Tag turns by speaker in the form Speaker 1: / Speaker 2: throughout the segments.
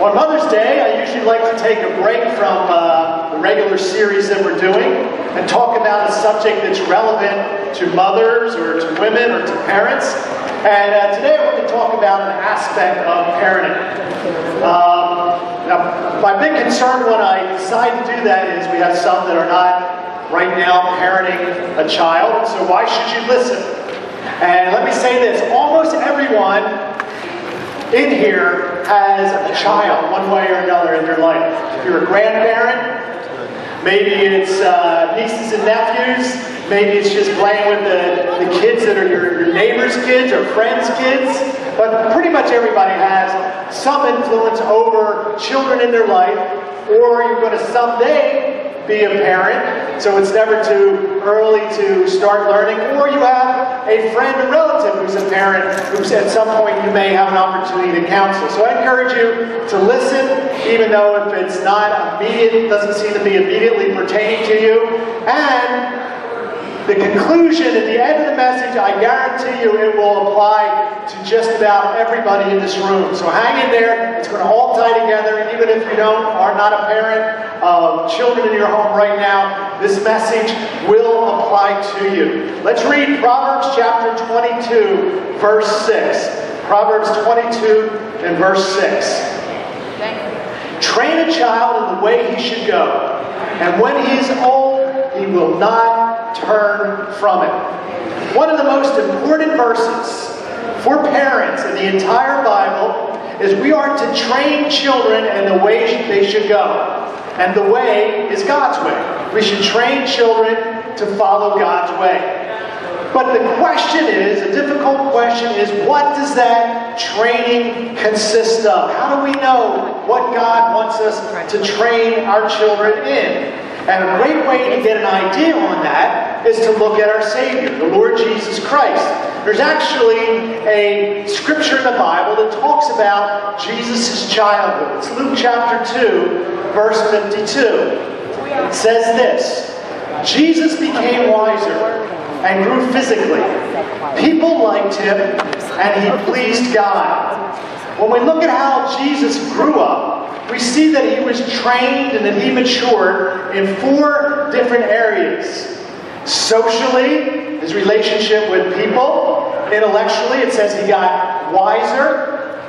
Speaker 1: On Mother's Day, I usually like to take a break from uh, the regular series that we're doing and talk about a subject that's relevant to mothers or to women or to parents. And uh, today I want to talk about an aspect of parenting. Um, now, my big concern when I decide to do that is we have some that are not right now parenting a child, so why should you listen? And let me say this almost everyone in here has a child, one way or another, in their life. If you're a grandparent, maybe it's uh, nieces and nephews, maybe it's just playing with the, the kids that are your, your neighbor's kids or friends' kids. But pretty much everybody has some influence over children in their life, or you're going to someday be a parent, so it's never too early to start learning, or you have a friend or relative who's a parent who's at some point you may have an opportunity to counsel. So I encourage you to listen, even though if it's not immediate, doesn't seem to be immediately pertaining to you, and the conclusion at the end of the message, I guarantee you it will apply to just about everybody in this room. So hang in there. It's going to all tie together. And even if you don't are not a parent uh, of children in your home right now, this message will apply to you. Let's read Proverbs chapter 22, verse 6. Proverbs 22 and verse 6. Train a child in the way he should go, and when he is old, he will not turn from it. One of the most important verses for parents in the entire Bible is we are to train children in the way they should go. And the way is God's way. We should train children to follow God's way. But the question is, a difficult question is, what does that training consist of? How do we know what God wants us to train our children in? And a great way to get an idea on that is to look at our Savior, the Lord Jesus Christ. There's actually a scripture in the Bible that talks about Jesus' childhood. It's Luke chapter 2, verse 52. It says this Jesus became wiser and grew physically. People liked him, and he pleased God. When we look at how Jesus grew up, we see that he was trained and that he matured in four different areas. Socially, his relationship with people. Intellectually, it says he got wiser.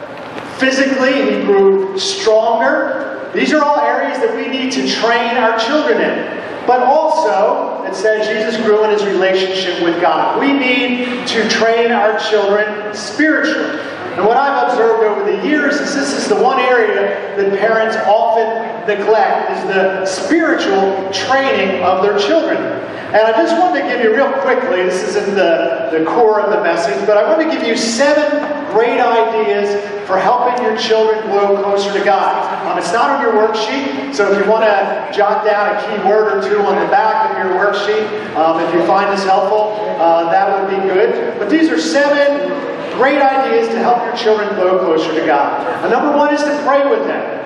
Speaker 1: Physically, he grew stronger. These are all areas that we need to train our children in. But also, it says Jesus grew in his relationship with God. We need to train our children spiritually. And what I've observed over the years is this is the one area that parents often neglect is the spiritual training of their children. And I just wanted to give you real quickly, this isn't the, the core of the message, but I want to give you seven great ideas for helping your children grow closer to God. Um, it's not on your worksheet, so if you want to jot down a key word or two on the back of your worksheet, um, if you find this helpful, uh, that would be good. But these are seven great ideas to help your children grow closer to God. Number one is to pray with them.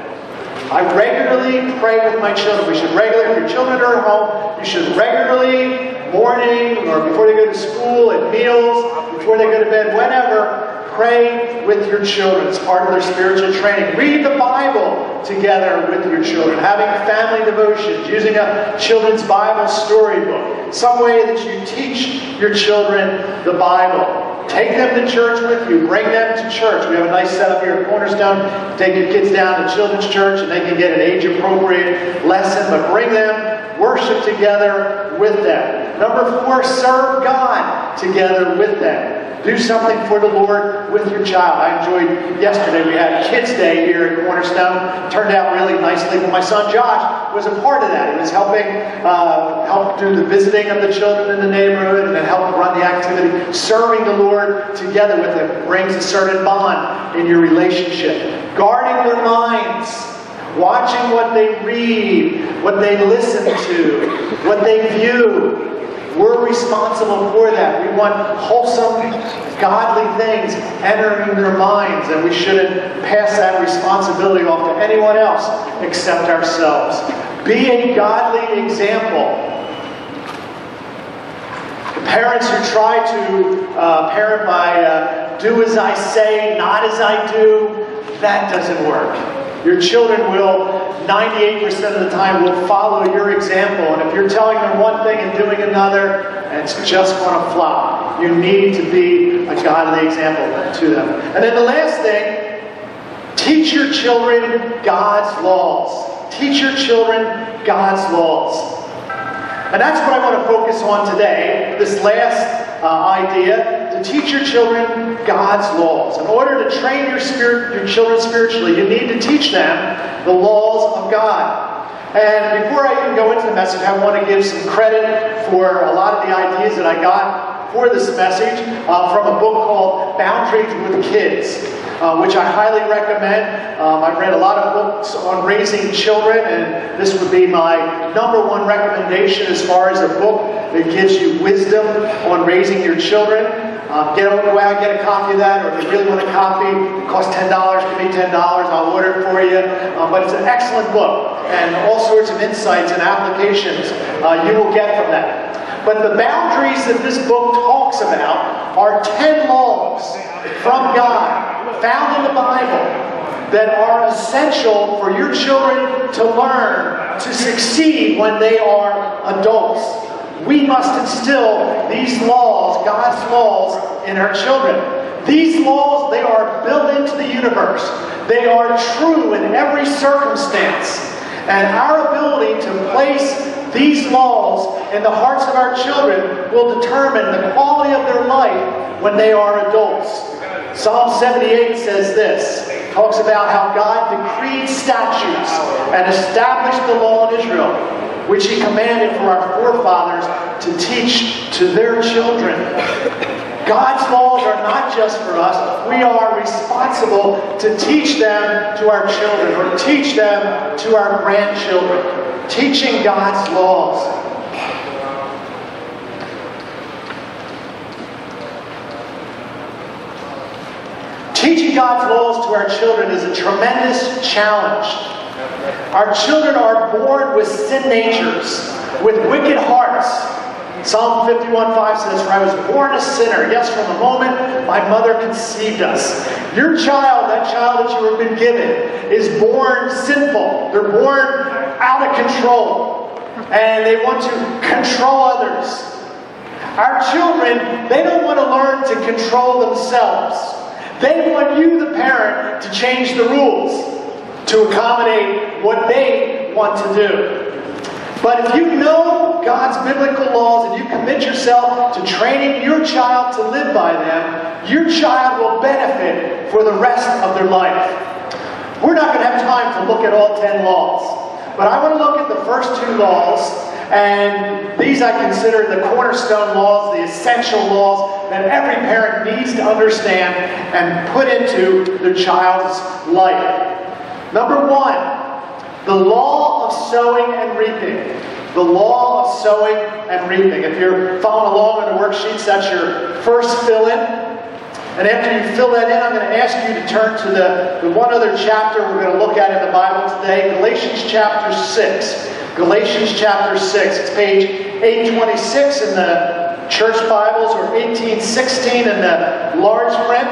Speaker 1: I regularly pray with my children. We should regularly, if your children are at home, you should regularly, morning or before they go to school, at meals, before they go to bed, whenever, Pray with your children. It's part of their spiritual training. Read the Bible together with your children. Having family devotions, using a children's Bible storybook. Some way that you teach your children the Bible. Take them to church with you. Bring them to church. We have a nice setup here at Cornerstone. Take your kids down to children's church and they can get an age appropriate lesson, but bring them, worship together with them. Number four, serve God together with them. Do something for the Lord with your child. I enjoyed yesterday. We had Kids Day here at Cornerstone. Turned out really nicely. My son Josh was a part of that. He was helping uh, help do the visiting of the children in the neighborhood and then help run the activity. Serving the Lord together with them brings a certain bond in your relationship. Guarding their minds watching what they read, what they listen to, what they view, we're responsible for that. We want wholesome, godly things entering their minds, and we shouldn't pass that responsibility off to anyone else except ourselves. Be a godly example. The parents who try to uh, parent by uh, do as I say, not as I do, that doesn't work. Your children will, 98% of the time, will follow your example. And if you're telling them one thing and doing another, it's just going to flop. You need to be a godly example to them. And then the last thing, teach your children God's laws. Teach your children God's laws. And that's what I want to focus on today, this last uh, idea, teach your children God's laws. In order to train your, spirit, your children spiritually, you need to teach them the laws of God. And before I even go into the message, I want to give some credit for a lot of the ideas that I got for this message uh, from a book called Boundaries with Kids uh, which I highly recommend. Um, I've read a lot of books on raising children, and this would be my number one recommendation as far as a book that gives you wisdom on raising your children. Um, get go out, and get a copy of that, or if you really want a copy, it costs $10, give me $10, I'll order it for you. Um, but it's an excellent book, and all sorts of insights and applications uh, you will get from that. But the boundaries that this book talks about are 10 laws from God found in the Bible that are essential for your children to learn to succeed when they are adults. We must instill these laws, God's laws, in our children. These laws, they are built into the universe. They are true in every circumstance. And our ability to place these laws in the hearts of our children will determine the quality of their life when they are adults. Psalm 78 says this, talks about how God decreed statutes and established the law in Israel, which he commanded for our forefathers to teach to their children. God's laws are not just for us. We are responsible to teach them to our children or teach them to our grandchildren. Teaching God's laws. Teaching God's laws to our children is a tremendous challenge. Our children are born with sin natures, with wicked hearts. Psalm 51 5 says, For I was born a sinner. Yes, from the moment my mother conceived us. Your child, that child that you have been given, is born sinful. They're born out of control. And they want to control others. Our children, they don't want to learn to control themselves. They want you, the parent, to change the rules to accommodate what they want to do. But if you know God's biblical laws and you commit yourself to training your child to live by them, your child will benefit for the rest of their life. We're not going to have time to look at all 10 laws, but I want to look at the first two laws and these I consider the cornerstone laws, the essential laws that every parent needs to understand and put into their child's life. Number one, the law of sowing and reaping. The law of sowing and reaping. If you're following along on the worksheets, that's your first fill in. And after you fill that in, I'm going to ask you to turn to the, the one other chapter we're going to look at in the Bible today, Galatians chapter 6. Galatians chapter 6. It's page 826 in the church Bibles or 1816 in the large print.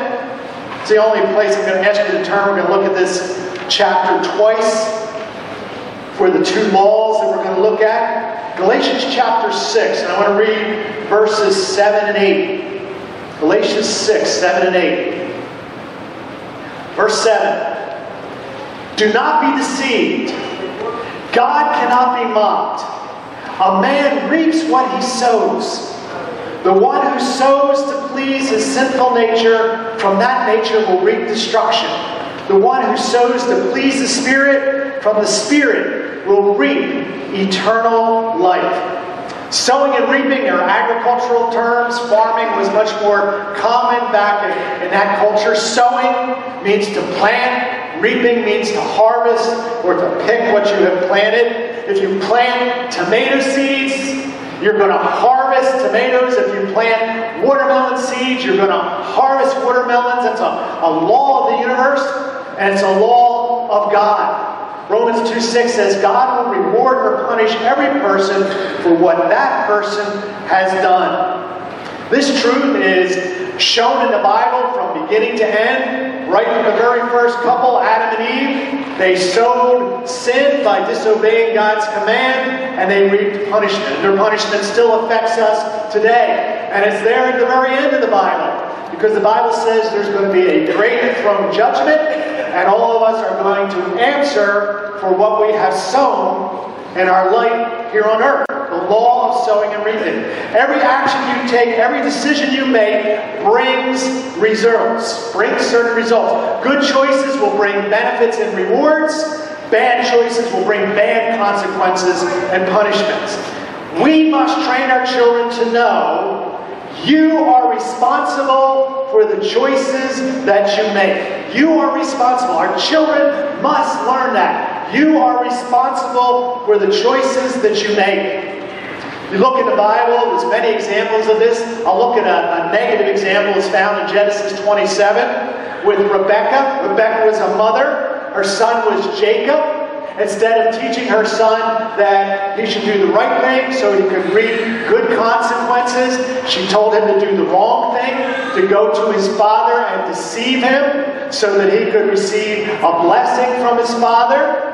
Speaker 1: It's the only place I'm going to ask you to turn. We're going to look at this chapter twice for the two laws that we're going to look at. Galatians chapter 6, and I want to read verses 7 and 8. Galatians 6, 7 and 8. Verse 7. Do not be deceived. God cannot be mocked. A man reaps what he sows. The one who sows to please his sinful nature, from that nature will reap destruction. The one who sows to please the Spirit, from the Spirit will reap eternal life. Sowing and reaping are agricultural terms. Farming was much more common back in, in that culture. Sowing means to plant, Reaping means to harvest or to pick what you have planted. If you plant tomato seeds, you're going to harvest tomatoes. If you plant watermelon seeds, you're going to harvest watermelons. That's a, a law of the universe, and it's a law of God. Romans 2 6 says, God will reward or punish every person for what that person has done. This truth is shown in the Bible from beginning to end right from the very first couple, Adam and Eve, They sowed sin by disobeying God's command, and they reaped punishment. Their punishment still affects us today. And it's there at the very end of the Bible. Because the Bible says there's going to be a great throne judgment, and all of us are going to answer for what we have sown in our life here on earth. The law of sowing and reaping. Every action you take, every decision you make brings results, brings certain results. Good choices will bring benefits and rewards. Bad choices will bring bad consequences and punishments. We must train our children to know you are responsible for the choices that you make. You are responsible. Our children must learn that. You are responsible for the choices that you make. You look in the Bible, there's many examples of this. I'll look at a, a negative example. It's found in Genesis 27 with Rebecca. Rebecca was a mother. Her son was Jacob. Instead of teaching her son that he should do the right thing so he could reap good consequences, she told him to do the wrong thing, to go to his father and deceive him so that he could receive a blessing from his father.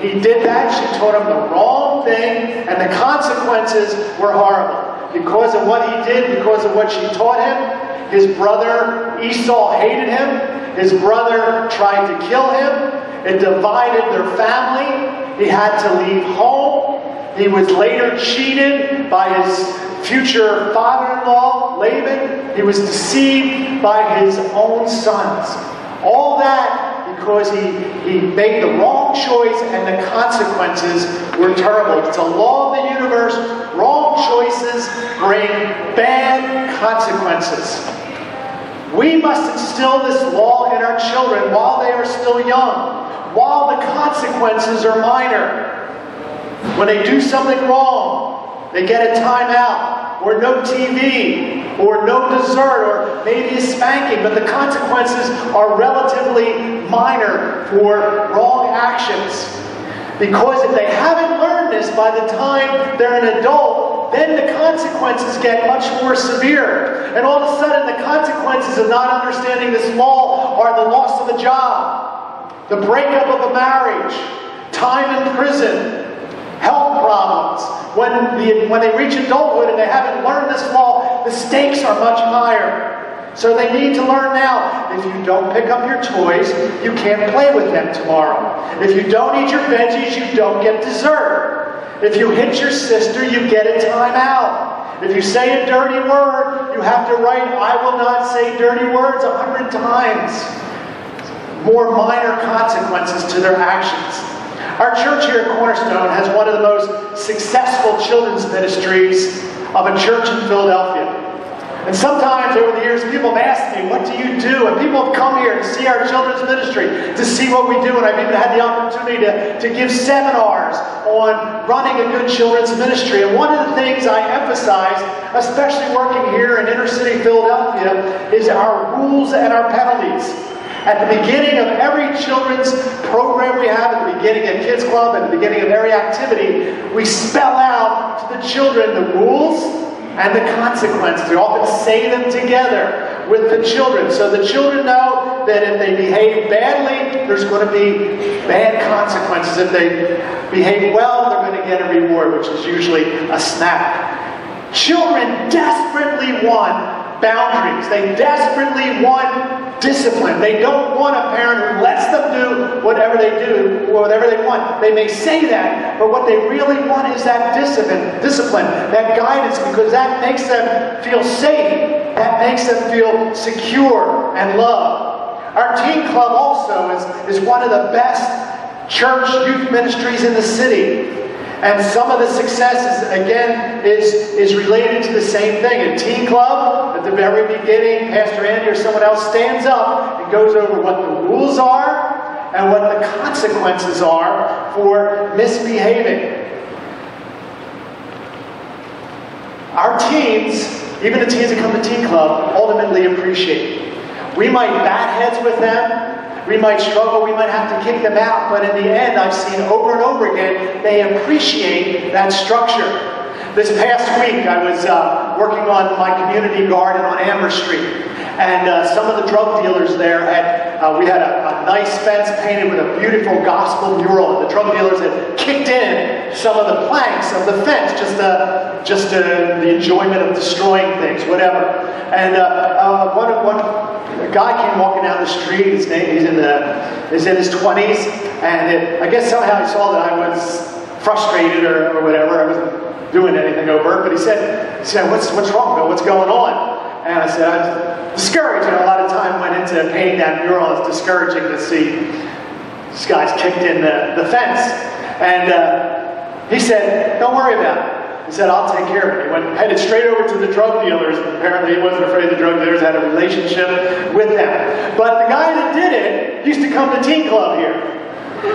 Speaker 1: He did that. She taught him the wrong thing, and the consequences were horrible. Because of what he did, because of what she taught him, his brother Esau hated him. His brother tried to kill him. It divided their family. He had to leave home. He was later cheated by his future father in law, Laban. He was deceived by his own sons. All that because he, he made the wrong choice and the consequences were terrible. It's a law of the universe. Wrong choices bring bad consequences. We must instill this law in our children while they are still young while the consequences are minor. When they do something wrong, they get a timeout, or no TV, or no dessert, or maybe a spanking, but the consequences are relatively minor for wrong actions. Because if they haven't learned this by the time they're an adult, then the consequences get much more severe. And all of a sudden, the consequences of not understanding this law are the loss of a job, the breakup of a marriage, time in prison, health problems. When, the, when they reach adulthood and they haven't learned this law, the stakes are much higher. So they need to learn now. If you don't pick up your toys, you can't play with them tomorrow. If you don't eat your veggies, you don't get dessert. If you hit your sister, you get a timeout. If you say a dirty word, you have to write, I will not say dirty words a hundred times more minor consequences to their actions. Our church here at Cornerstone has one of the most successful children's ministries of a church in Philadelphia. And sometimes over the years, people have asked me, What do you do? And people have come here to see our children's ministry, to see what we do. And I've even had the opportunity to, to give seminars on running a good children's ministry. And one of the things I emphasize, especially working here in inner city Philadelphia, is our rules and our penalties. At the beginning of every children's program we have, at the beginning of Kids Club, at the beginning of every activity, we spell out to the children the rules and the consequences. We often say them together with the children. So the children know that if they behave badly, there's going to be bad consequences. If they behave well, they're going to get a reward, which is usually a snack. Children desperately want boundaries. They desperately want discipline. They don't want a parent who lets them do whatever they do, whatever they want. They may say that, but what they really want is that discipline, discipline, that guidance, because that makes them feel safe. That makes them feel secure and loved. Our teen club also is, is one of the best church youth ministries in the city. And some of the successes, again, is, is related to the same thing. A teen club, at the very beginning, Pastor Andy or someone else stands up and goes over what the rules are and what the consequences are for misbehaving. Our teens, even the teens that come to teen club, ultimately appreciate. We might bat heads with them, we might struggle, we might have to kick them out, but in the end, I've seen over and over again, they appreciate that structure. This past week, I was uh, working on my community garden on Amber Street. And uh, some of the drug dealers there had, uh, we had a, a, nice fence painted with a beautiful gospel mural. And the drug dealers had kicked in some of the planks of the fence, just, uh, just the enjoyment of destroying things, whatever. And uh, uh, one, one a guy came walking down the street. His name, he's in the, he's in his 20s, and it, I guess somehow he saw that I was frustrated or, or whatever. I wasn't doing anything overt, but he said, he said, "What's what's wrong, Bill? What's going on?" And I said, "I'm discouraged." And a lot of time went into painting that mural. It's discouraging to see this guys kicked in the, the fence. And uh, he said, "Don't worry about it." He said, I'll take care of it. He went headed straight over to the drug dealers. Apparently, he wasn't afraid the drug dealers had a relationship with them. But the guy that did it used to come to Teen Club here.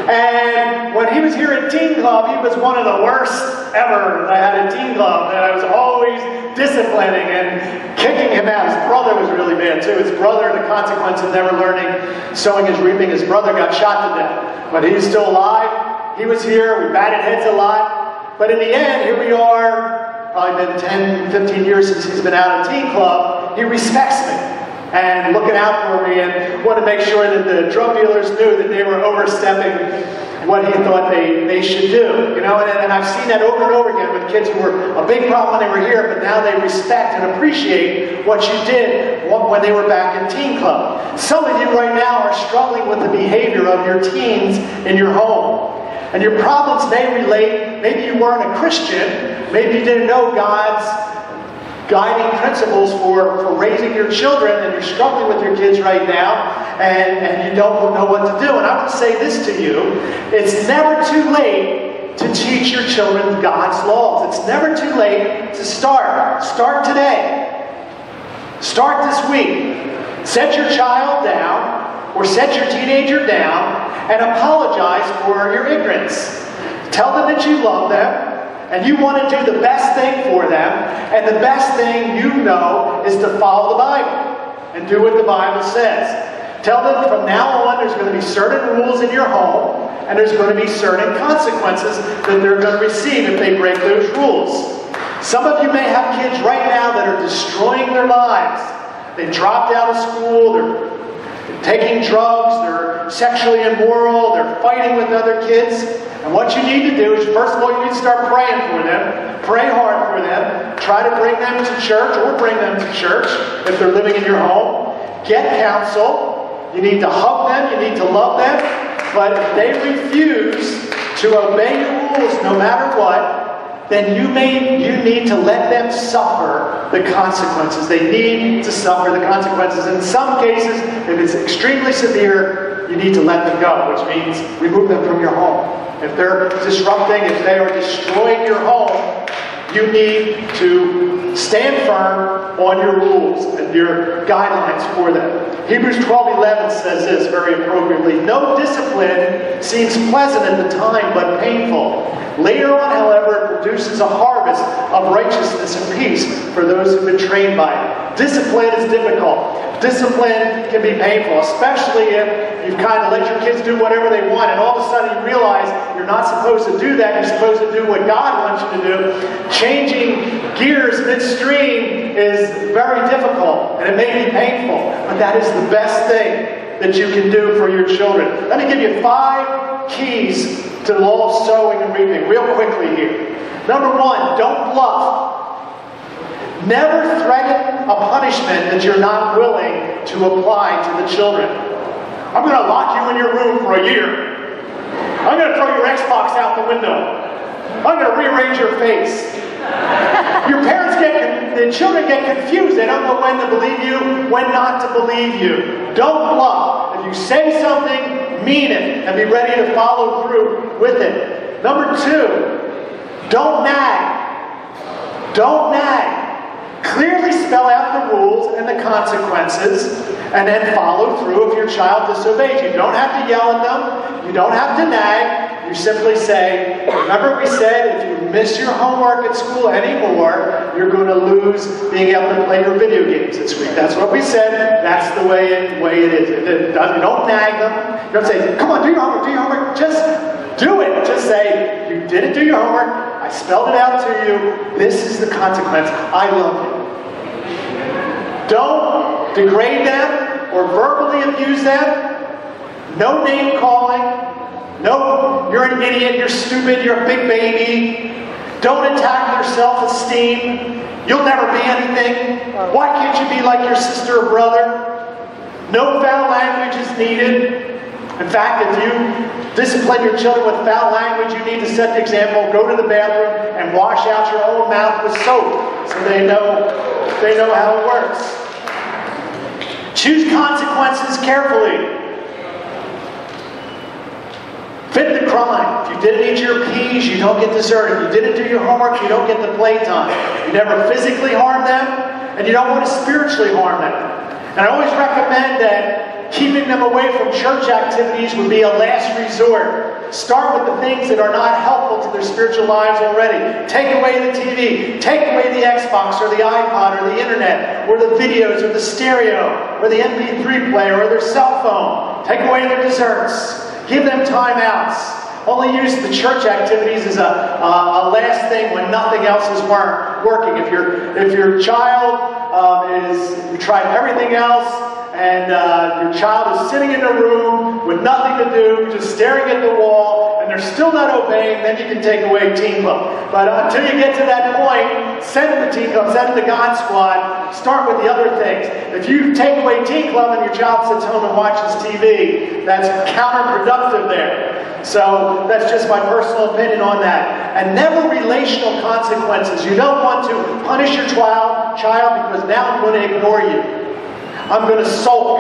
Speaker 1: And when he was here at Teen Club, he was one of the worst ever I had at Teen Club. And I was always disciplining and kicking him out. His brother was really bad too. His brother, the consequence of never learning sowing is reaping, his brother got shot to death. But he's still alive. He was here. We batted heads a lot. But in the end, here we are, probably been 10, 15 years since he's been out of Teen Club. He respects me and looking out for me and want to make sure that the drug dealers knew that they were overstepping what he thought they, they should do. You know, and, and I've seen that over and over again with kids who were a big problem when they were here, but now they respect and appreciate what you did when they were back in teen club. Some of you right now are struggling with the behavior of your teens in your home. And your problems may relate, maybe you weren't a Christian, maybe you didn't know God's guiding principles for, for raising your children and you're struggling with your kids right now and, and you don't know what to do. And I would say this to you it's never too late to teach your children God's laws. It's never too late to start. Start today. Start this week. Set your child down or set your teenager down and apologize for your ignorance. Tell them that you love them and you want to do the best thing for them, and the best thing you know is to follow the Bible and do what the Bible says. Tell them from now on there's going to be certain rules in your home, and there's going to be certain consequences that they're going to receive if they break those rules. Some of you may have kids right now that are destroying their lives. They dropped out of school, they're taking drugs, they're sexually immoral, they're fighting with other kids. And what you need to do is, first of all, you need to start praying for them. Pray hard for them. Try to bring them to church or bring them to church if they're living in your home. Get counsel. You need to hug them. You need to love them. But if they refuse to obey your rules no matter what, then you may you need to let them suffer the consequences. They need to suffer the consequences. In some cases, if it's extremely severe, you need to let them go, which means remove them from your home. If they're disrupting, if they are destroying your home, you need to stand firm on your rules and your guidelines for them. Hebrews 12 11 says this very appropriately No discipline seems pleasant at the time, but painful. Later on, however, it produces a harvest of righteousness and peace for those who've been trained by it. Discipline is difficult. Discipline can be painful, especially if you've kind of let your kids do whatever they want, and all of a sudden you realize you're not supposed to do that. You're supposed to do what God wants you to do. Changing gears midstream is very difficult, and it may be painful, but that is the best thing that you can do for your children. Let me give you five keys to the law of sowing and reaping, real quickly here. Number one, don't bluff. Never threaten a punishment that you're not willing to apply to the children. I'm going to lock you in your room for a year. I'm going to throw your Xbox out the window. I'm going to rearrange your face. Your parents get, the children get confused. They don't know when to believe you, when not to believe you. Don't bluff. If you say something, mean it, and be ready to follow through with it. Number two, don't nag. Don't nag. Clearly spell out the rules and the consequences, and then follow through if your child disobeys. You don't have to yell at them, you don't have to nag. You simply say, Remember, we said if you miss your homework at school anymore, you're going to lose being able to play your video games this week. That's what we said. That's the way it, way it is. It don't nag them. You don't say, Come on, do your homework, do your homework. Just do it. Just say, You didn't do your homework. I spelled it out to you. This is the consequence. I love you. Don't degrade them or verbally abuse them. No name calling. No, you're an idiot, you're stupid, you're a big baby. Don't attack your self esteem. You'll never be anything. Why can't you be like your sister or brother? No foul language is needed. In fact, if you discipline your children with foul language, you need to set the example. Go to the bathroom and wash out your own mouth with soap so they know, they know how it works. Choose consequences carefully. Fit the crime. If you didn't eat your peas, you don't get dessert. If you didn't do your homework, you don't get the playtime. You never physically harm them, and you don't want to spiritually harm them. And I always recommend that keeping them away from church activities would be a last resort. Start with the things that are not helpful to their spiritual lives already. Take away the TV, take away the Xbox or the iPod or the internet or the videos or the stereo or the MP3 player or their cell phone. Take away their desserts. Give them timeouts. Only use the church activities as a, uh, a last thing when nothing else is working. If, your if your child um, is, you tried everything else, and uh, your child is sitting in a room with nothing to do, just staring at the wall, and they're still not obeying, then you can take away Teen Club. But until you get to that point, send them to Teen Club, send them to God Squad, start with the other things. If you take away Teen Club and your child sits home and watches TV, that's counterproductive there. So that's just my personal opinion on that. And never relational consequences. You don't want to punish your child, child because now I'm going to ignore you. I'm going to sulk.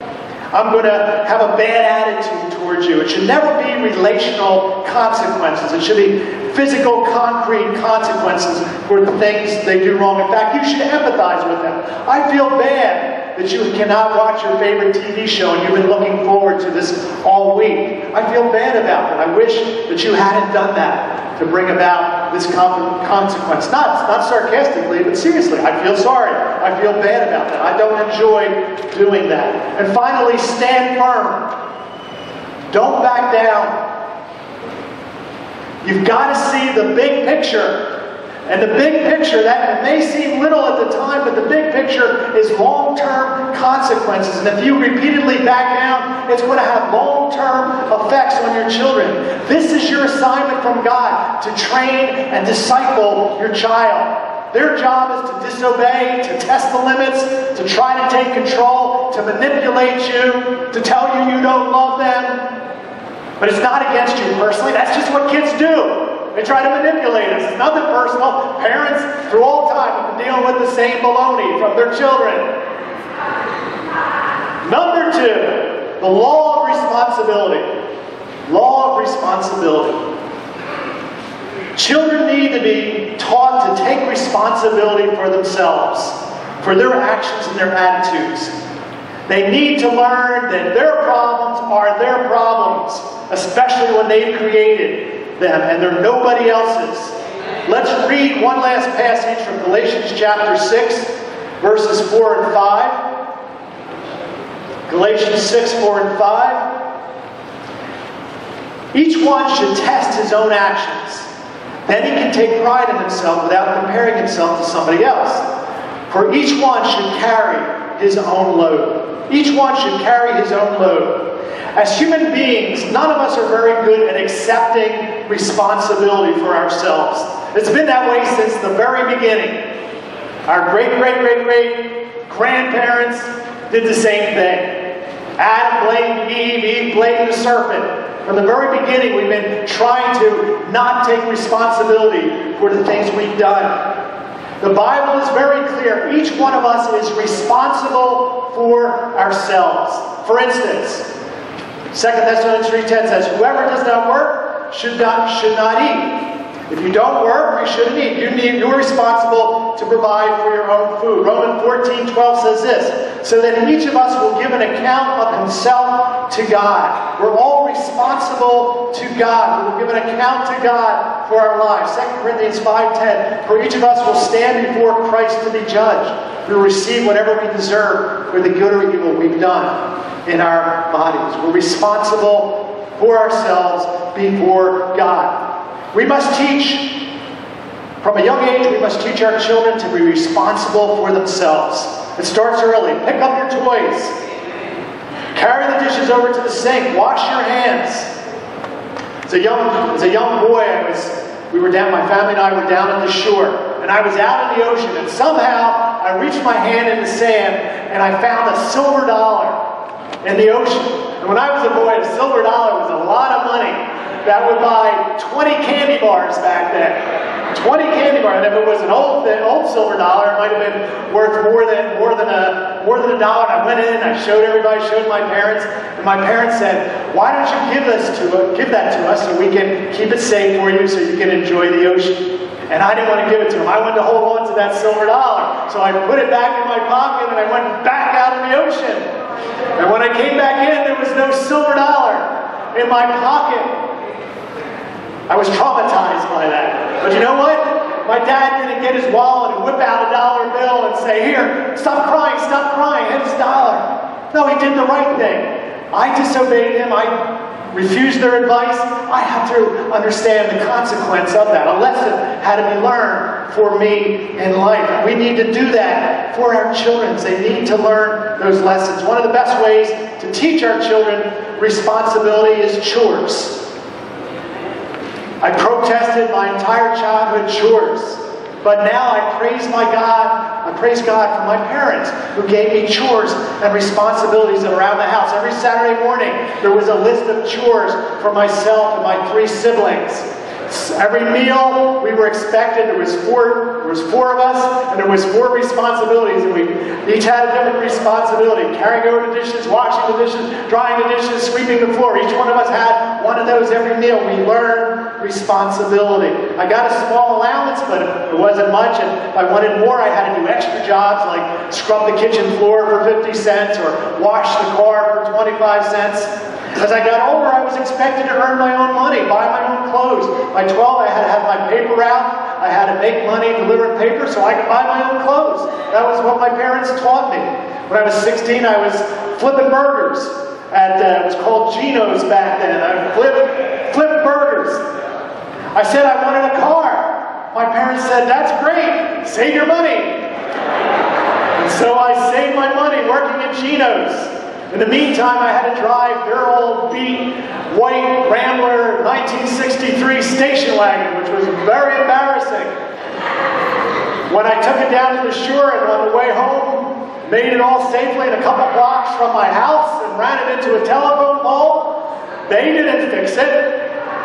Speaker 1: I'm going to have a bad attitude towards you. It should never be relational consequences. It should be physical, concrete consequences for the things they do wrong. In fact, you should empathize with them. I feel bad that you cannot watch your favorite TV show and you've been looking forward to this all week. I feel bad about that. I wish that you hadn't done that to bring about this consequence. Not, not sarcastically, but seriously. I feel sorry. I feel bad about that. I don't enjoy doing that. And finally, stand firm. Don't back down. You've got to see the big picture. And the big picture, that may seem little at the time, but the big picture is long-term consequences. And if you repeatedly back down, it's going to have long-term effects on your children. This is your assignment from God to train and disciple your child. Their job is to disobey, to test the limits, to try to take control, to manipulate you, to tell you you don't love them, but it's not against you personally. That's just what kids do. They try to manipulate us. It's nothing personal. Parents, through all time, have been dealing with the same baloney from their children. Number two, the law of responsibility. Law of responsibility. Children need to be taught to take responsibility for themselves, for their actions and their attitudes. They need to learn that their problems are their problems, especially when they've created them and they're nobody else's. Let's read one last passage from Galatians chapter 6, verses 4 and 5. Galatians 6, 4 and 5. Each one should test his own actions. Then he can take pride in himself without comparing himself to somebody else. For each one should carry his own load. Each one should carry his own load. As human beings, none of us are very good at accepting responsibility for ourselves. It's been that way since the very beginning. Our great, great, great, great grandparents did the same thing. Adam blamed Eve, Eve blamed the serpent. From the very beginning, we've been trying to not take responsibility for the things we've done. The Bible is very clear. Each one of us is responsible for ourselves. For instance, 2 Thessalonians 3.10 says, Whoever does not work should not, should not eat. If you don't work, you shouldn't eat. You need, you're responsible to provide for your own food. Romans 14, 12 says this, so that each of us will give an account of himself to God. We're all responsible to God. We will give an account to God for our lives. 2 Corinthians 5.10, for each of us will stand before Christ to be judged. We will receive whatever we deserve for the good or evil we've done in our bodies. We're responsible for ourselves before God. We must teach, from a young age, we must teach our children to be responsible for themselves. It starts early. Pick up your toys. Carry the dishes over to the sink. Wash your hands. As a young, as a young boy, I was, we were down, my family and I were down at the shore, and I was out in the ocean, and somehow I reached my hand in the sand, and I found a silver dollar in the ocean. And when I was a boy, a silver dollar was a lot of money. That would buy 20 candy bars back then. 20 candy bars. And if it was an old old silver dollar, it might have been worth more than more than a more than a dollar. And I went in and I showed everybody, showed my parents, and my parents said, "Why don't you give this to give that to us so we can keep it safe for you so you can enjoy the ocean?" And I didn't want to give it to them. I wanted to hold on to that silver dollar. So I put it back in my pocket and I went back out in the ocean. And when I came back in, there was no silver dollar in my pocket. I was traumatized by that. But you know what? My dad didn't get his wallet and whip out a dollar bill and say, Here, stop crying, stop crying, here's a dollar. No, he did the right thing. I disobeyed him. I refused their advice. I have to understand the consequence of that. A lesson had to be learned for me in life. We need to do that for our children. They need to learn those lessons. One of the best ways to teach our children responsibility is chores. I protested my entire childhood chores. But now I praise my God, I praise God for my parents who gave me chores and responsibilities around the house. Every Saturday morning, there was a list of chores for myself and my three siblings. Every meal we were expected, there was four, there was four of us, and there was four responsibilities, and we each had a different responsibility. Carrying over the dishes, washing the dishes, drying the dishes, sweeping the floor. Each one of us had one of those every meal. We learned responsibility. I got a small allowance, but it wasn't much, and if I wanted more, I had to do extra jobs like scrub the kitchen floor for 50 cents or wash the car for 25 cents. As I got older, I was expected to earn my own money, buy my own clothes. By 12, I had to have my paper out. I had to make money delivering paper so I could buy my own clothes. That was what my parents taught me. When I was 16, I was flipping burgers. At, uh, it was called Geno's back then. I flipped, flipped burgers. I said I wanted a car. My parents said, that's great. Save your money. And so I saved my money working at Geno's. In the meantime, I had to drive their old beat white Rambler 1963 station wagon, which was very embarrassing. When I took it down to the shore and on the way home, made it all safely in a couple blocks from my house and ran it into a telephone pole, they didn't fix it.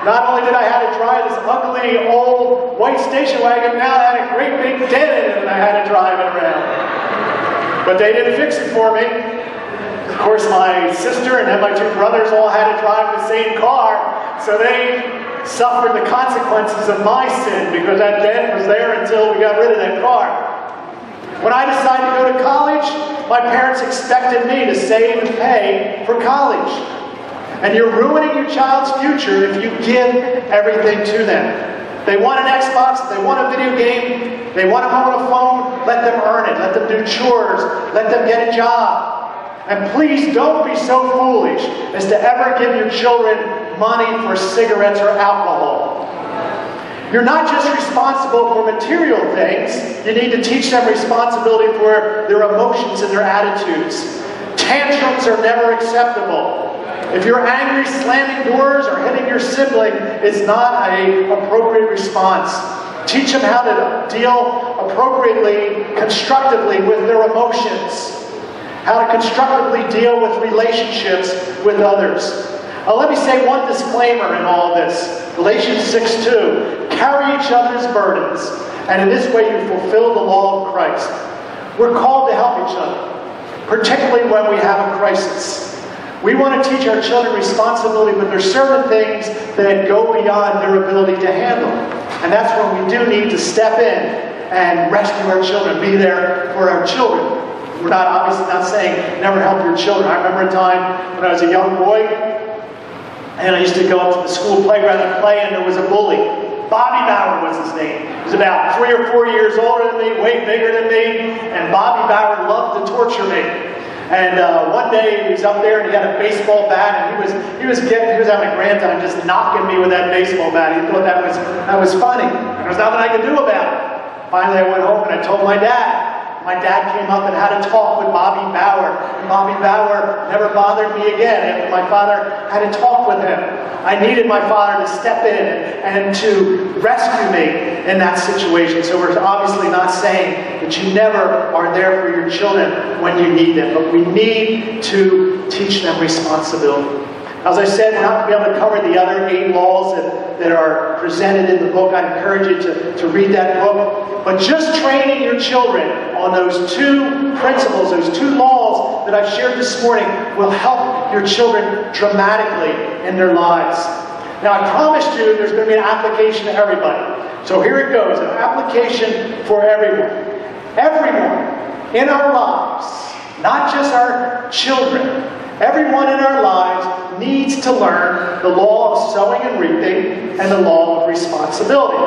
Speaker 1: Not only did I have to drive this ugly old white station wagon, now I had a great big dent in it and I had to drive it around. But they didn't fix it for me. Of course, my sister and then my two brothers all had to drive the same car, so they suffered the consequences of my sin because that debt was there until we got rid of that car. When I decided to go to college, my parents expected me to save and pay for college. And you're ruining your child's future if you give everything to them. They want an Xbox, they want a video game, they want to own a phone, let them earn it. Let them do chores, let them get a job. And please don't be so foolish as to ever give your children money for cigarettes or alcohol. You're not just responsible for material things, you need to teach them responsibility for their emotions and their attitudes. Tantrums are never acceptable. If you're angry, slamming doors or hitting your sibling is not an appropriate response. Teach them how to deal appropriately, constructively with their emotions how to constructively deal with relationships with others. Uh, let me say one disclaimer in all this. Galatians 6 2. Carry each other's burdens, and in this way you fulfill the law of Christ. We're called to help each other, particularly when we have a crisis. We want to teach our children responsibility, but there's certain things that go beyond their ability to handle. And that's when we do need to step in and rescue our children, be there for our children. We're not obviously not saying never help your children. I remember a time when I was a young boy, and I used to go up to the school playground and play, and there was a bully. Bobby Bauer was his name. He was about three or four years older than me, way bigger than me, and Bobby Bauer loved to torture me. And uh, one day he was up there and he had a baseball bat and he was he was getting he was having a grand time just knocking me with that baseball bat. He thought that was that was funny. There was nothing I could do about it. Finally, I went home and I told my dad. My dad came up and had a talk with Bobby Bauer. And Bobby Bauer never bothered me again after my father had a talk with him. I needed my father to step in and to rescue me in that situation. So we're obviously not saying that you never are there for your children when you need them, but we need to teach them responsibility. As I said, we're not going to be able to cover the other eight laws that, that are presented in the book. I encourage you to, to read that book. But just training your children on those two principles, those two laws that I've shared this morning, will help your children dramatically in their lives. Now, I promised you there's going to be an application to everybody. So here it goes an application for everyone. Everyone in our lives, not just our children, Everyone in our lives needs to learn the law of sowing and reaping and the law of responsibility.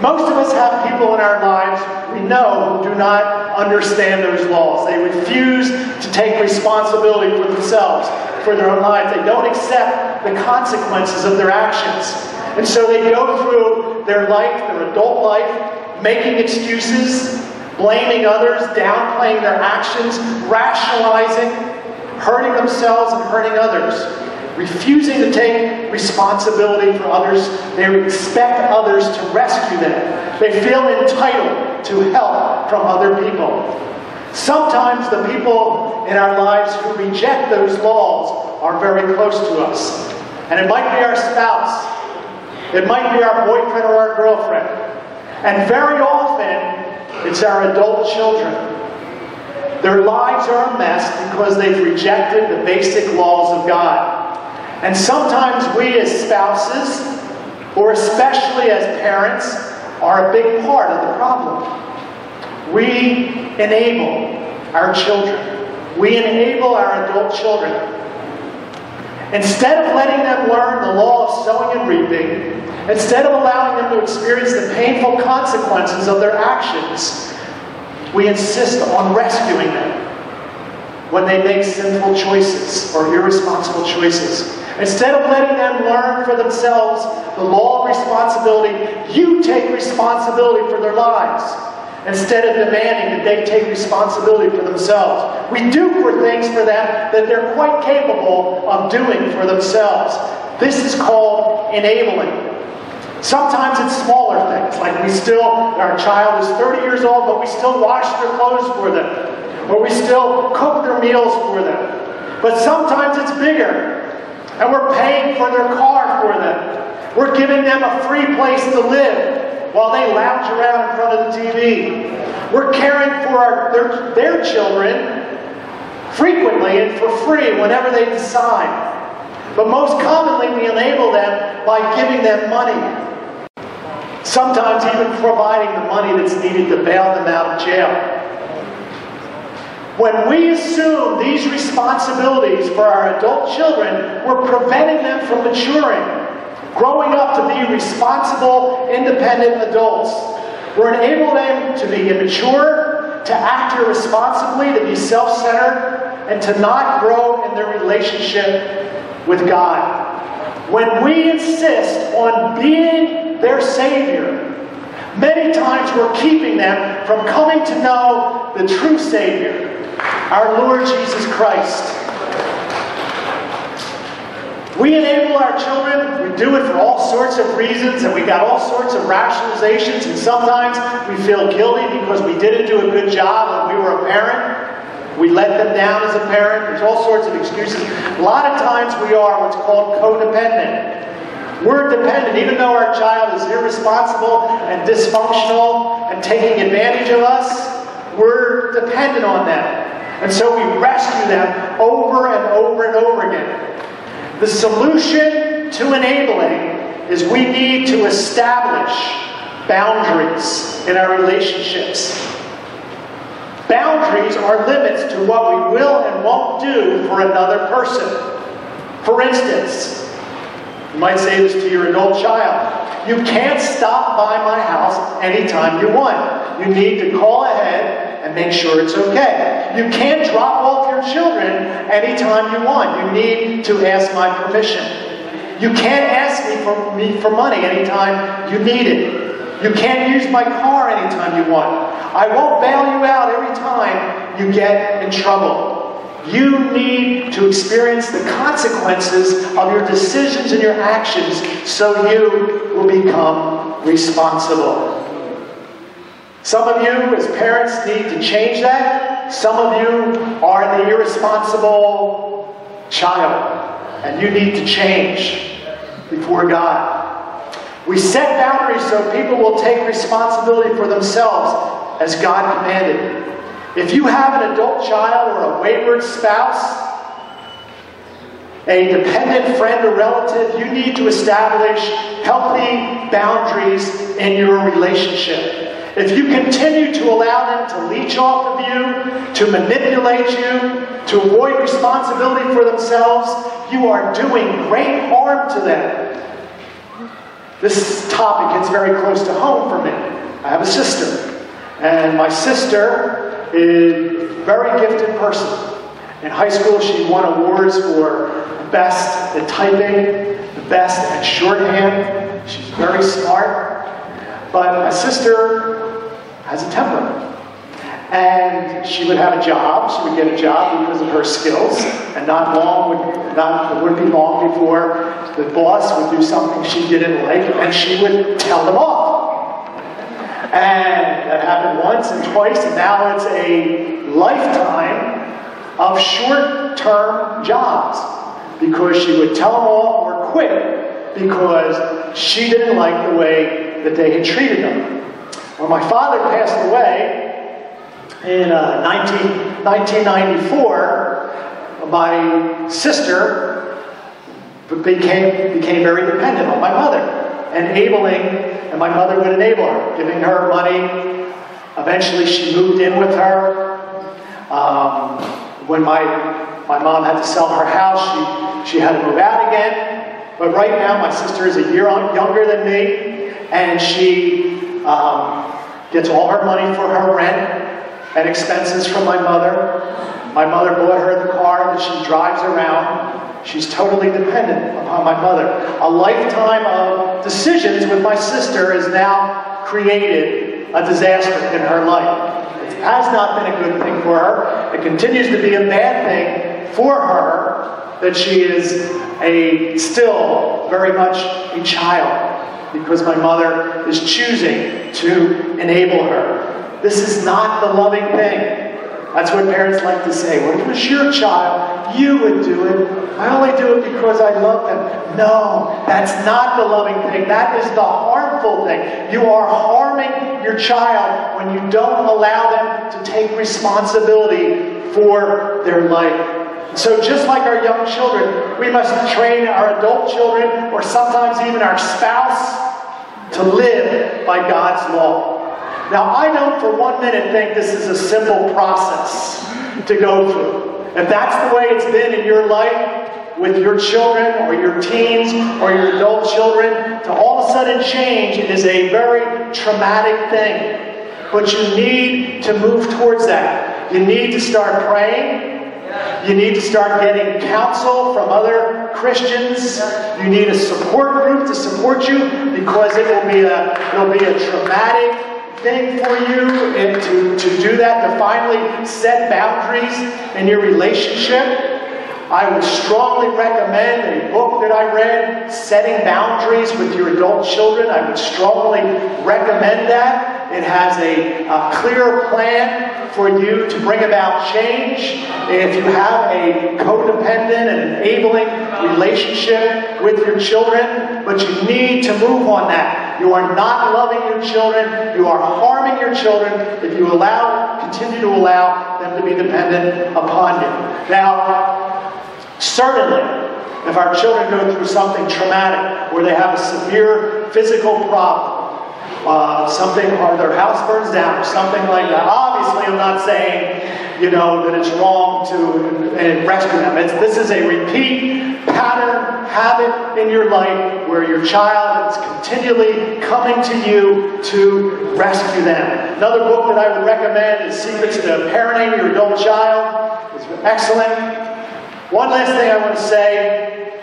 Speaker 1: Most of us have people in our lives we know do not understand those laws. They refuse to take responsibility for themselves, for their own lives. They don't accept the consequences of their actions. And so they go through their life, their adult life, making excuses, blaming others, downplaying their actions, rationalizing, hurting themselves and hurting others, refusing to take responsibility for others. They expect others to rescue them. They feel entitled to help from other people. Sometimes the people in our lives who reject those laws are very close to us. And it might be our spouse, it might be our boyfriend or our girlfriend. And very often, it's our adult children their lives are a mess because they've rejected the basic laws of God. And sometimes we, as spouses, or especially as parents, are a big part of the problem. We enable our children, we enable our adult children. Instead of letting them learn the law of sowing and reaping, instead of allowing them to experience the painful consequences of their actions, we insist on rescuing them when they make sinful choices or irresponsible choices. Instead of letting them learn for themselves the law of responsibility, you take responsibility for their lives. Instead of demanding that they take responsibility for themselves. We do for things for them that they're quite capable of doing for themselves. This is called enabling. Sometimes it's smaller things, like we still, our child is 30 years old, but we still wash their clothes for them, or we still cook their meals for them. But sometimes it's bigger, and we're paying for their car for them. We're giving them a free place to live while they lounge around in front of the TV. We're caring for our, their, their children frequently and for free whenever they decide. But most commonly, we enable them by giving them money Sometimes even providing the money that's needed to bail them out of jail. When we assume these responsibilities for our adult children, we're preventing them from maturing, growing up to be responsible, independent adults. We're enabling them to be immature, to act irresponsibly, to be self centered, and to not grow in their relationship with God. When we insist on being their Savior. Many times we're keeping them from coming to know the true Savior, our Lord Jesus Christ. We enable our children, we do it for all sorts of reasons, and we got all sorts of rationalizations, and sometimes we feel guilty because we didn't do a good job when we were a parent. We let them down as a parent. There's all sorts of excuses. A lot of times we are what's called codependent. We're dependent, even though our child is irresponsible and dysfunctional and taking advantage of us, we're dependent on them. And so we rescue them over and over and over again. The solution to enabling is we need to establish boundaries in our relationships. Boundaries are limits to what we will and won't do for another person. For instance, you might say this to your adult child. You can't stop by my house anytime you want. You need to call ahead and make sure it's okay. You can't drop off your children anytime you want. You need to ask my permission. You can't ask me for, me for money anytime you need it. You can't use my car anytime you want. I won't bail you out every time you get in trouble. You need to experience the consequences of your decisions and your actions so you will become responsible. Some of you, as parents, need to change that. Some of you are the irresponsible child, and you need to change before God. We set boundaries so people will take responsibility for themselves as God commanded. If you have an adult child or a wayward spouse, a dependent friend or relative, you need to establish healthy boundaries in your relationship. If you continue to allow them to leech off of you, to manipulate you, to avoid responsibility for themselves, you are doing great harm to them. This topic hits very close to home for me. I have a sister, and my sister is a very gifted person. In high school, she won awards for best at typing, the best at shorthand. She's very smart. But my sister has a temper. And she would have a job, she would get a job because of her skills, and not long would not it wouldn't be long before the boss would do something she didn't like, and she would tell them off. And that happened once and twice, and now it's a lifetime of short-term jobs because she would tell them off or quit because she didn't like the way that they had treated them. When my father passed away, in uh, 19, 1994, my sister became, became very dependent on my mother, enabling, and my mother would enable her, giving her money. Eventually, she moved in with her. Um, when my, my mom had to sell her house, she, she had to move out again. But right now, my sister is a year younger than me, and she um, gets all her money for her rent and expenses from my mother. My mother bought her the car that she drives around. She's totally dependent upon my mother. A lifetime of decisions with my sister has now created a disaster in her life. It has not been a good thing for her. It continues to be a bad thing for her that she is a still very much a child because my mother is choosing to enable her. This is not the loving thing. That's what parents like to say. If it was your child, you would do it. I only do it because I love them. No, that's not the loving thing. That is the harmful thing. You are harming your child when you don't allow them to take responsibility for their life. So, just like our young children, we must train our adult children, or sometimes even our spouse, to live by God's law. Now, I don't for one minute think this is a simple process to go through. If that's the way it's been in your life with your children or your teens or your adult children, to all of a sudden change is a very traumatic thing. But you need to move towards that. You need to start praying. You need to start getting counsel from other Christians. You need a support group to support you because it will be a, it'll be a traumatic thing for you and to, to do that, to finally set boundaries in your relationship. I would strongly recommend a book that I read, Setting Boundaries with Your Adult Children. I would strongly recommend that. It has a, a clear plan for you to bring about change. If you have a codependent and enabling relationship with your children, but you need to move on that. You are not loving your children. You are harming your children if you allow, continue to allow them to be dependent upon you. Now, Certainly, if our children go through something traumatic, where they have a severe physical problem, uh, something, or their house burns down, or something like that. Obviously, I'm not saying, you know, that it's wrong to and rescue them. It's, this is a repeat pattern, habit in your life where your child is continually coming to you to rescue them. Another book that I would recommend is Secrets to Parenting Your Adult Child. It's excellent. One last thing I want to say.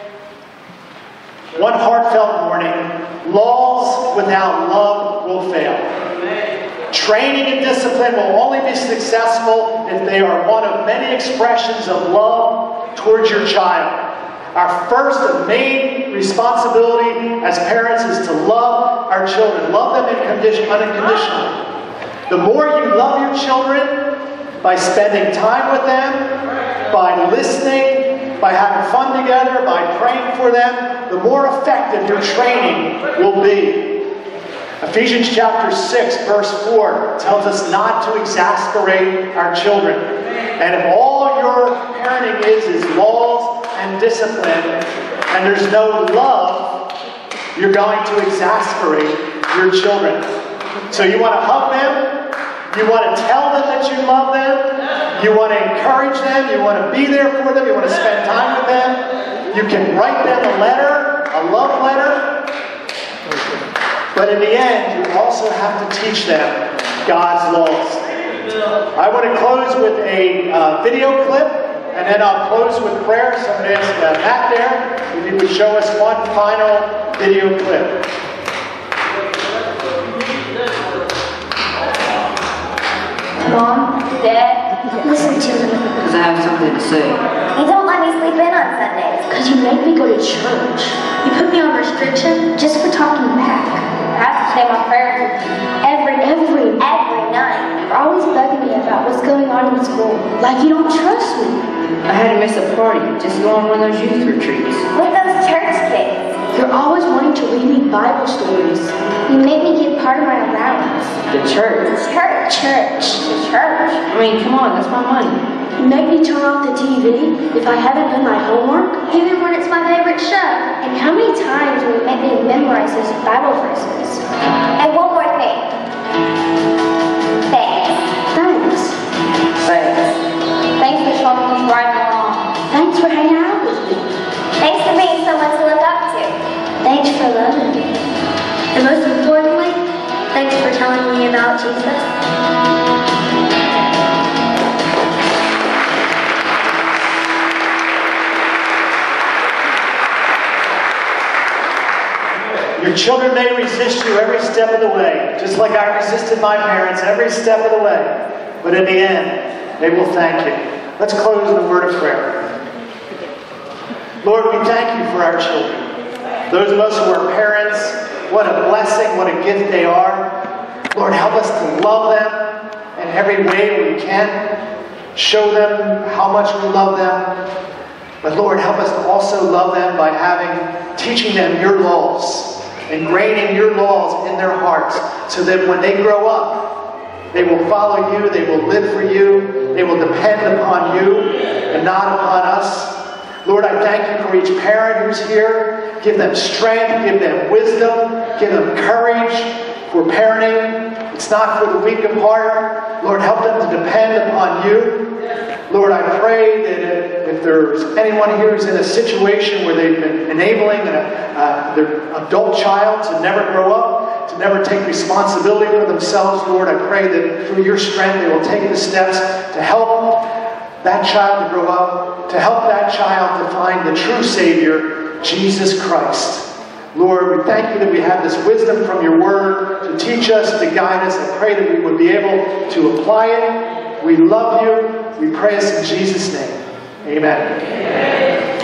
Speaker 1: One heartfelt warning. Laws without love will fail. Training and discipline will only be successful if they are one of many expressions of love towards your child. Our first and main responsibility as parents is to love our children. Love them unconditionally. The more you love your children by spending time with them, by listening, by having fun together, by praying for them, the more effective your training will be. Ephesians chapter 6, verse 4 tells us not to exasperate our children. And if all your parenting is is laws and discipline, and there's no love, you're going to exasperate your children. So you want to hug them, you want to tell them that you love them, you want to encourage them, you want to be there for them, you want to spend time with them. You can write them a letter, a love letter, but in the end, you also have to teach them God's laws. I want to close with a uh, video clip, and then I'll close with prayer. So I'm going to ask uh, Matt there if you would show us one final video clip.
Speaker 2: Mom, Dad, listen to me.
Speaker 3: Because I have something to say.
Speaker 2: You don't let me sleep in on Sundays. Because you make me go to church. You put me on restriction just for talking back. I say my prayers every, every, every night. You're always bugging me about what's going on in school. Like you don't trust me.
Speaker 3: I had to miss a party just go on one of those youth retreats.
Speaker 2: With those church kids. You're always wanting to read me Bible stories. You make me give part of my allowance.
Speaker 3: The church.
Speaker 2: Church. Church. Church.
Speaker 3: I mean, come on, that's my money.
Speaker 2: Make me turn off the TV if I haven't done my homework, even when it's my favorite show. And how many times will you make me memorize those Bible verses? And one more thing. Thanks. Thanks.
Speaker 3: Thanks.
Speaker 2: Thanks for showing me right and wrong. Thanks for hanging out with me. Thanks for being someone to look up to. Thanks for loving me. And most importantly, thanks for telling me about Jesus.
Speaker 1: Your children may resist you every step of the way, just like I resisted my parents every step of the way. But in the end, they will thank you. Let's close in a word of prayer. Lord, we thank you for our children. Those of us who are parents, what a blessing, what a gift they are. Lord, help us to love them in every way we can. Show them how much we love them. But Lord, help us to also love them by having, teaching them your laws, ingraining your laws in their hearts, so that when they grow up, they will follow you, they will live for you, they will depend upon you and not upon us. Lord, I thank you for each parent who's here. Give them strength, give them wisdom, give them courage for parenting. It's not for the weak of heart. Lord, help them to depend upon you. Lord, I pray that if there's anyone here who's in a situation where they've been enabling their adult child to never grow up, to never take responsibility for themselves, Lord, I pray that through your strength they will take the steps to help that child to grow up, to help that child to find the true Savior, Jesus Christ. Lord, we thank you that we have this wisdom from your word to teach us, to guide us. I pray that we would be able to apply it. We love you. We pray this in Jesus' name. Amen. Amen.